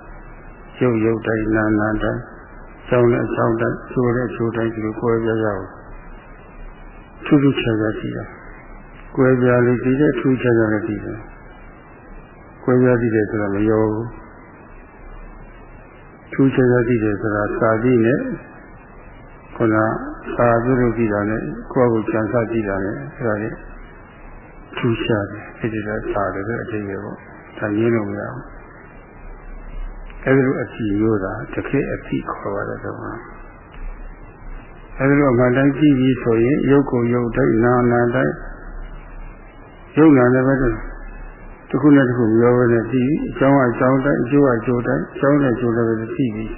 ရုပ်ရုပ်တိုင်းနာနာတိုင်းဆောင်းနဲ့ဆောင်းတိုင်းချိုးတဲ့ချိုးတိုင်းဒီလိုကိုယ်ပြရအောင်ထူးထူးခြားခြားကြည့်တာကွယ်ပြားလေးဒီတဲ့ထူးခြားခြားလေးဒီတယ်ကွယ်ပြားဒီတယ်ဆိုတာမရောဘူးထူးခြားခြားဒီတယ်ဆိုတာစာကြည့်နဲ့ခုနစာပြုလို့ကြည့်တာနဲ့ကိုယ့်ကိုကြံစကြည့်တာနဲ့အဲဒါလေးထူးခြားတယ်ဒီလိုစာတယ်အတိတ်ပဲပေါ့ဒါရင်းလို့မရဘူး အဲဒီလိုအကြည့်ရိုးတာတခေအကြည့်ခေါ်ရတယ်တော့အဲဒီလိုအမှန်တိုင်းကြည့်ပြီးဆိုရင်ရုပ်ကိုရုပ်တိုင်းနာနာတိုင်းရုပ်နာလည်းပဲတခုနဲ့တခုပြောပဲနဲ့ကြည့်အကြောင်းအကြောင်းတိုင်းအကျိုးအကျိုးတိုင်းအကြောင်းနဲ့အကျိုးလည်းပဲကြည့်ပြီး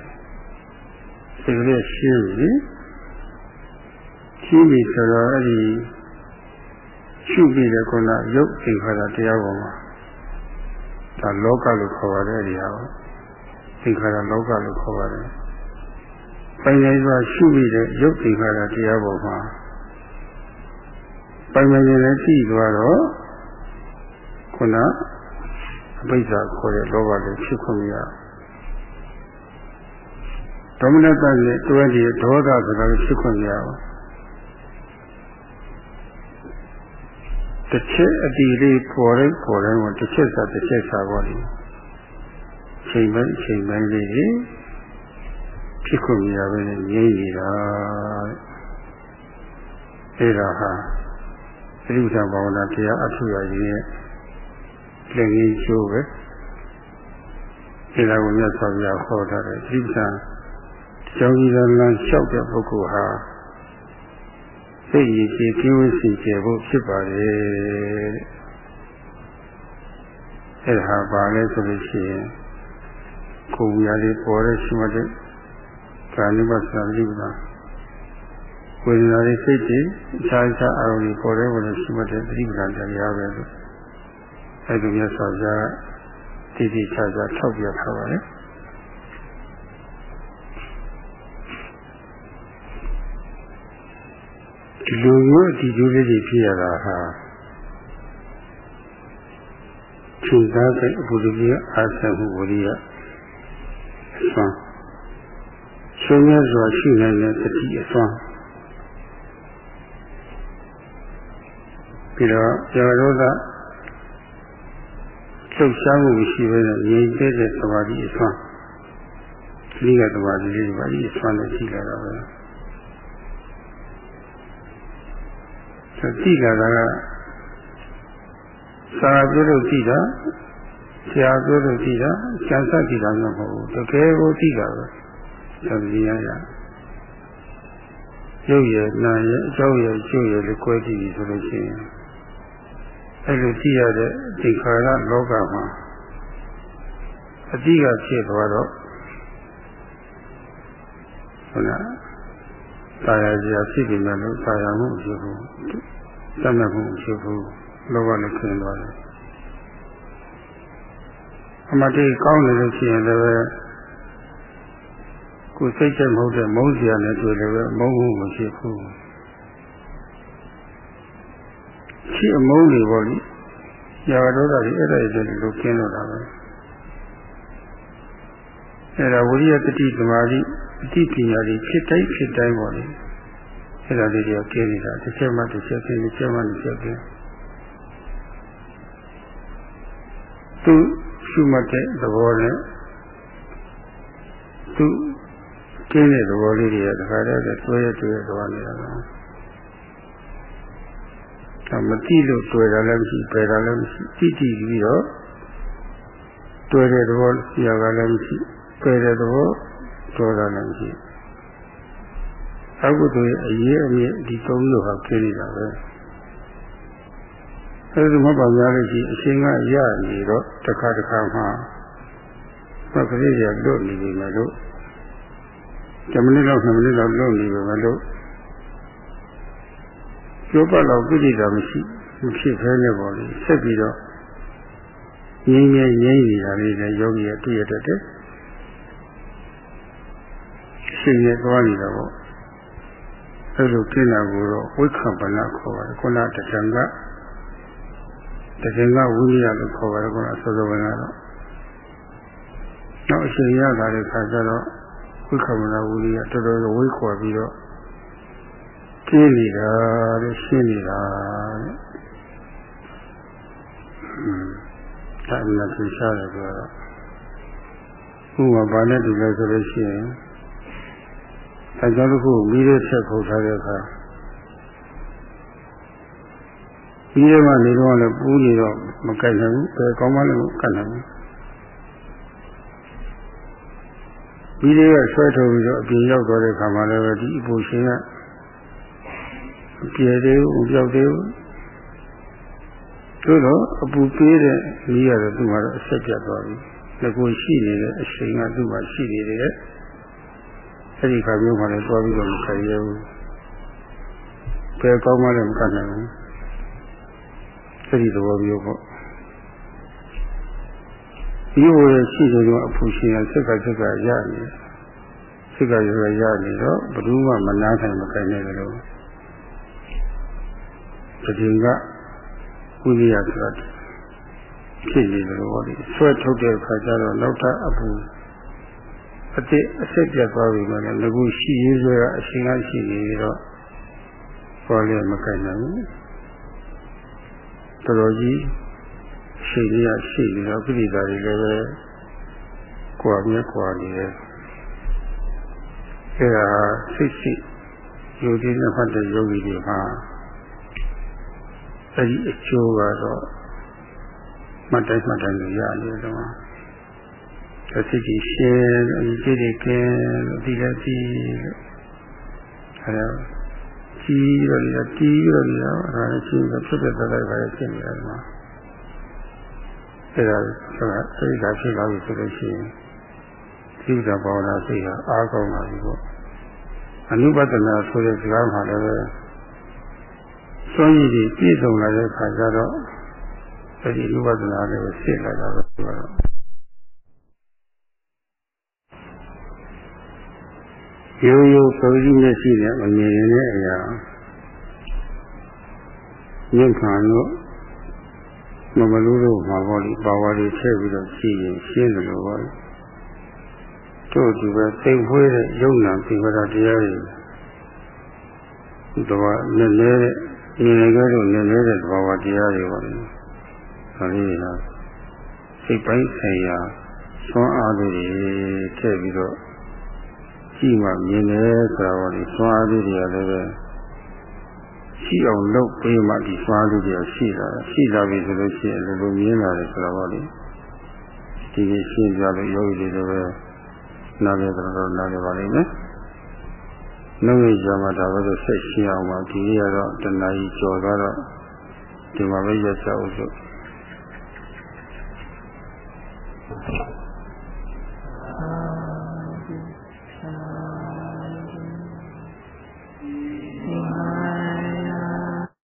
စိတ်ကလေးရှင်းပြီရှင်းပြီဆိုတော့အဲ့ဒီရှုပြီးတဲ့ခုနရုပ်အိမ်ခါတာတရားပေါ်မှာဒါလောကလို့ခေါ်ပါတယ်ဒီဟာ ကိုအိမ်ခါတာလောကလို့ခေါ်ပါတယ်ပိုင်နိုင်စွာရှုပြီးတဲ့ရုပ်အိမ်ခါတာတရားပေါ်မှာပိုင်နိုင်ရင်လည်းကြည့်သွားတော့ခုနအပိစ္ဆာခေါ်တဲ့လောဘလေးဖြစ်ခွင့်မရဒေါမနတရဲ့တွဲဒီဒေါသဆိုတာကိုဖြစ်ခွင့်မရဘူးတစ်ချက်အတီလေးပေါ်တိုင်းပေါ်တိုင်းကိုတစ်ချက်စာတစ်ချက်စာပေါ်နေ ချိန်ပိုင်းချိန်ပိုင်းလေးဖြစ်ခွင့်မရဘဲနဲ့ငြိမ့်နေတာအဲ့ဒါဟာသတိပဋ္ဌာန်ဘာဝနာတရားအထုရရင်လက်ရင်းကျိုးပဲဒီလိုမျိုးဆောပြဟောထားတဲ့သတိပဋ္ဌာန်ကျောင်းကြီးလမ်းလျှောက်တဲ့ပုဂ္ဂိုလ်ဟာစိတ်ရည်ကြည်ကင်းဝစီကျေဖို့ဖြစ်ပါတယ်အဲ့ဒါပါလဲဆိုလို့ရှိရင် ကိုယ်များလေးပေါ်တဲ့ရှိမှတဲ့ကာနိမသတိပဋ္ဌာန်ဝေဒနာတွေစိတ်တွေအခြားခြားအာရုံတွေပေါ်တဲ့ဝင်ရှိမှတဲ့သတိပဋ္ဌာန်တရားပဲလို့အဲ့ဒီမြတ်စွာဘုရားတိတိကျကျထောက်ပြထားပါတယ်ဒီလိုမျိုးအတီကျိုးလေးတွေဖြစ်ရတာဟာချိန်သားတဲ့အပူကြီးအာသမှုဝရိယအ စွမ်းဆုံးရစွာရှိနိုင်တဲ့တတိအစွမ်းပြီးတော့ဇောရောသလှုပ်ရှားမှုရှိပဲနဲ့ငြိမ်သက်တဲ့သမာဓိအစွမ်းဒီကသမာဓိလေးပါဒီအစွမ်းနဲ့ရှိလာတာပဲသိလာတာကစာပြောလို့ကြည့်တာ ဆရာပြောလို့ကြည့်တာကျန်ဆက်ကြည့်တာမျိုးမဟုတ်ဘူးတကယ်ကိုကြည့်တာပဲသတိရရရုပ်ရည်နာရည်အကြောင်းရည်ကျိုးရည်ကိုကြည့်ပြီဆိုလို့ရှိရင်အဲ့လိုကြည့်ရတဲ့သင်္ခါရလောကမှာအတိကဖြစ်သွားတော့ဟုတ်လားတာယာကြီးဖြစ်ပြီမဲ့လို့တာယာမှုဖြစ်ဘူးတတ်မှတ်မှုဖြစ်ဘူးလောကနဲ့ခင်းသွားတယ် အမတေကောင်းနေလို့ရှိရင်လည်းကိုယ်စိတ်ချက်မဟုတ်တဲ့မုန်းစရာနဲ့တွေ့လည်းမုန်းမှုမရှိဘူးရှိအမုန်းတွေပေါ့လေရာဂဒေါသတွေအဲ့ဒါတွေလိုကျင်းတော့တာပဲအဲ့ဒါဝိရိယတတိသမာဓိအတိပညာတွေဖြစ်တိုင်းဖြစ်တိုင်းပေါ့လေအဲ့ဒါလေးတွေကကျင်းနေတာတစ်ချက်မှတစ်ချက်ကျင်းတစ်ချက်မှတစ်ချက်ကျင်းသူ ရှုမှတ်တဲ့သဘောနဲ့သူကျင်းတဲ့သဘောလေးတွေကတခါတည်းတွဲရတွဲရသွားနေတာပါမတိလို့တွေ့တာလည်းမရှိပယ်တာလည်းမရှိတိတိပြီးတော့တွေ့တဲ့သဘောဆရာကလည်းမရှိပယ်တဲ့သဘောတော်တာလည်းမရှိအကုသိုလ်ရဲ့အရေးအမြင့်ဒီသုံးမျိုးဟာကျင်းနေတာပဲ အဲဒီမှာပါများလို့ရှိအရှင်ကရနေတော့တစ်ခါတစ်ခါမှမကလေးရလွတ်နေပြီမလို့10မိနစ်လောက်10မိနစ်လောက်လွတ်နေပြီမလို့ကျောပတ်လောက်ပြိဋ္ဌာမရှိမဖြစ်ခဲနဲ့ပေါ့လေဆက်ပြီးတော့ငြိမ်းငြိမ်းငြိမ်းနေတာလေးနဲ့ယောဂီရတွေ့ရတတ်တယ်ရှင်ရသွားနေတာပေါ့အဲလိုကျင့်တာကိုတော့ဝိက္ခပလခေါ်ပါတယ်ခုနတထံက တထံကဝိရိယလို့ခေါ်ပါတယ်ခုနစောစောဝင်ကတော့နောက်အရှင်ရတာတဲ့ခါကျတော့ဝိက္ခပလဝိရိယတော်တော်ဝိခေါ်ပြီးတော့ကျင်းနေတာတဲ့ရှင်းနေတာတဲ့ဒါအမှန်သိရှားတယ်ဆိုတော့ဥပမာဘာနဲ့တူလဲဆိုလို့ရှိရင်အဲကြောင့်ခုမိတဲ့ချက်ခုတ်ထားတဲ့အခါ ပြီးရမှနေတော့လည်းပူးနေတော့မကြိုက်နိုင်ဘူးဘယ်ကောင်းမှလည်းမကတ်နိုင်ဘူးပြီးရကဆွဲထုတ်ပြီးတော့အပြင်ရောက်သွားတဲ့အခါမှာလည်းဒီအပူရှင်ကပြေသေးဘူးပြောက်သေးဘူးသို့တော့အပူပေးတဲ့ကြီးရတော့သူ့မှာတော့အဆက်ပြတ်သွားပြီငကိုရှိနေတဲ့အချိန်ကသူ့မှာရှိနေတယ်အဲ့ဒီခါမျိုးမှလည်းတွားပြီးတော့မခိုင်ရဘူးဘယ်ကောင်းမှလည်းမကနိုင်ဘူး အဲ့ဒီသဘောမျိုးပေါ့ဒီလိုရရှိနေတော့အဖူရှင်ရစက်ကစက်ကရနေစက်ကရရနေတော့ဘယ်သူမှမနာနိုင်မခိုင်နိုင်လို့တတိကဝိရိယဆိုတာဖြစ်နေတယ်လို့ဟောဒီဆွဲထုတ်တဲ့အခါကျတော့နောက်ထပ်အပူအတိအစစ်ပြတ်သွားပြီမှလည်းငခုရှိရေးဆွဲကအရှင်ကရှိနေပြီးတော့ဟောလည်းမကင်နိုင်ဘူး တော်တော်ကြီးရှိရရှိနေတော့ပြိတ္တာတွေလည်းပဲကွာမြဲကွာနေတယ်အဲဒါစိတ်ရှိယုံကြည်နဲ့ဖတ်တဲ့ယောဂီတွေမှာအဲဒီအကျိုးကတော့မှတ်တိုင်းမှတ်တိုင်းရရတယ်တော့သတိကြီးရှင်းအကြီးကြီးကဲလို့ဒီလည်းကြည့်လို့အဲဒါ ကြီးတော့ဒီတီးတော့ဒီတော့အဲဒါချင်းဖြစ်ဖြစ်သက်သက်ပဲဖြစ်နေတယ်မှာအဲဒါဆိုတာစိတ်ဓာတ်ဖြစ်လာပြီဆိုလို့ရှိရင်သိတာဘာဝနာစိတ်ဟာအားကောင်းလာပြီပေါ့အနုပဒနာဆိုတဲ့စကားမှာလည်းစွန့်ရည်ကြီးပြည့်စုံလာတဲ့ခါကျတော့အဲဒီဥပဒနာလေးကိုရှင်းလာတာပဲဆိုတော့ ရိုးရိုးပုံကြီးနဲ့ရှိတဲ့မမြင်တဲ့အရာညှဉ်းခံလို့မမလို့လို့မှာပေါ့ဒီပါဝါတွေထည့်ပြီးတော့ရှိရင်ရှင်းတယ်လို့ပေါ့တို့ဒီပဲသိမ့်ဖွေးတဲ့ယုံနာပြိဝဒတရားတွေဒီတော့နည်းနည်းတဲ့မြင်နေကြလို့နည်းနည်းတဲ့သဘာဝတရားတွေပါလေ။ဒါလေးကစိတ်ပိုင်းဆိုင်ရာသွမ်းအားလေးတွေထည့်ပြီးတော့ ကြည့်မှမြင်တယ်ဆိုတာပေါ့လေသွမ်းအားလေးတွေကလည်းပဲရှိအောင်လုပ်ပေးမှဒီစွာလေးတွေရှိလာရှိလာပြီဆိုလို့ရှိရင်လည်းလိုမြင်လာတယ်ဆိုတော့လေဒီကြီးရှင်းပြလို့ယောဂီတွေလည်းပဲနားလည်တော့နားလည်ပါလိမ့်မယ်နှုတ်ရကြမှာဒါပဲဆိုဆက်ရှင်းအောင်ပါဒီနေ့ကတော့တဏှာကြီးကြော်သွားတော့ဒီမှာပဲရက်ချအောင်ဆို